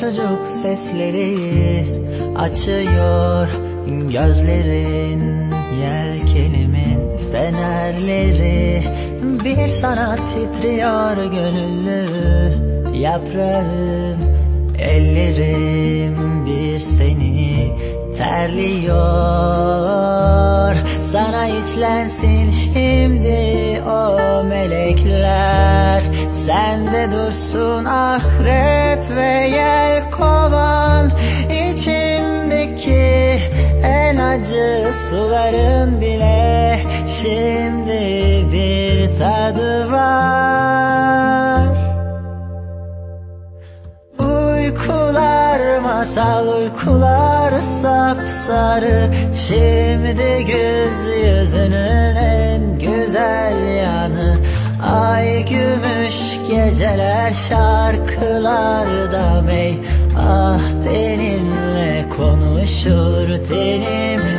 çocuk sesleri açıyor. Gözlerin Yelkenimin fenerleri. Bir sanat titriyor gönüllü yaprağım. Ellerim bir seni terliyor. Sana içlensin şimdi Sende dursun akrep ve yel kovan. İçimdeki en acı suların bile Şimdi bir tadı var. Uykular masal uykular sapsarı Şimdi gökyüzünün en güzel yanı. Ay gümüş geceler şarkılarda mey Ah teninle konuşur tenim